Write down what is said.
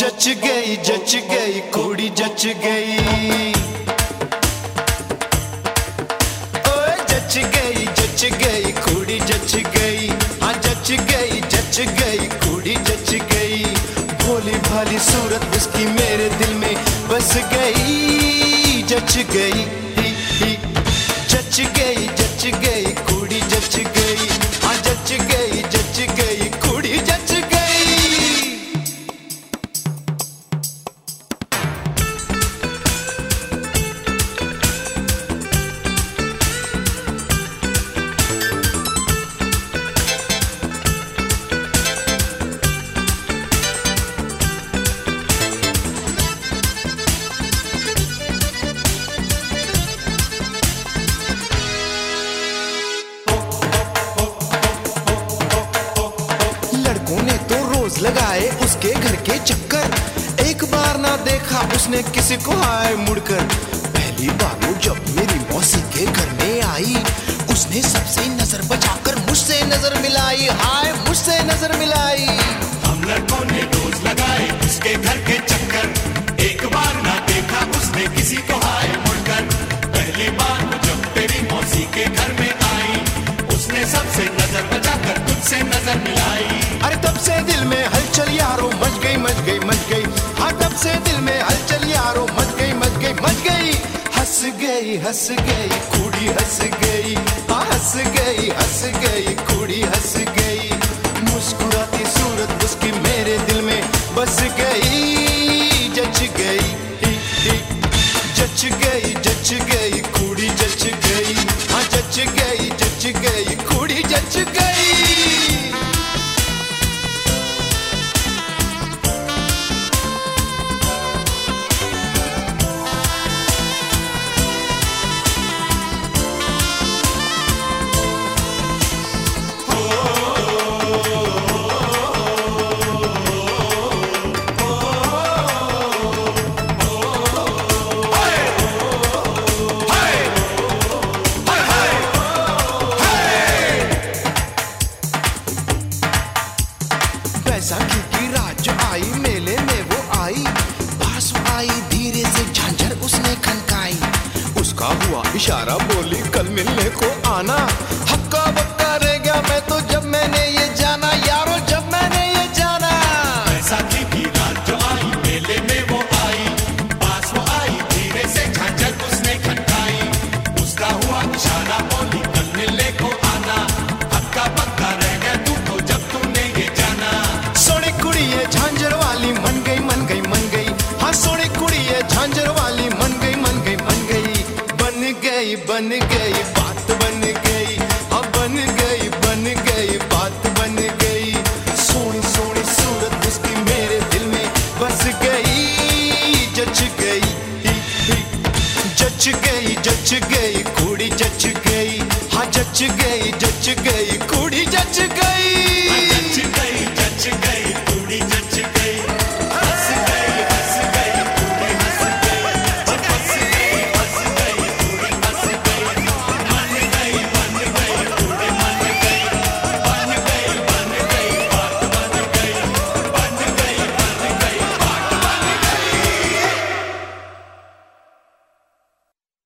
जच गई जच गई, कुड़ी जच गई। ओए, जच गई जच गई, कुड़ी जच गई। हाँ जच गई जच गई, कुड़ी जच गई। भोली भाली सूरत उसकी मेरे दिल में बस गई। जच गई। जच गई जच गई लगाए उसके घर के चक्कर। एक बार ना देखा उसने किसी को आए मुड़कर। पहली बार वो जब मेरी मौसी के घर में आई, उसने सबसे नज़र बचाकर मुझसे नज़र मिलाई, हाय मुझसे नज़र मिलाई। हम लड़कों ने रोज लगाए उसके घर के चक्कर? एक बार ना देखा उसने किसी को हाय मुड़कर। पहली बार जब तेरी मौसी के घर में आई, उसने सबसे नज़र बचाकर तुझसे नज़र मिलाई। से दिल में हलचल यारो मच गई मच गई मच गई। हाँ तब से दिल में हलचल यारो मच गई मच गई मच गई। हंस गई हंस गई कुड़ी हंस गई। हाँ हंस गई हंस गई कुड़ी हंस गई। मुस्कुराती सूरत उसकी मेरे दिल में बस गई। जच गई ही, ही। जच गई जच गई कुड़ी जच गई। हाँ जच गई जच गई कुड़ी जच गई। इशारा बोली कल मिलने को आना। बन गई, बात बन गई हाँ बन गई बन गई, बात बन गई सोनी सोनी, सूरत उसकी मेरे दिल में बस गई, जच गई। जच गई जच गई कुड़ी जच गई हाँ जच गई जच गई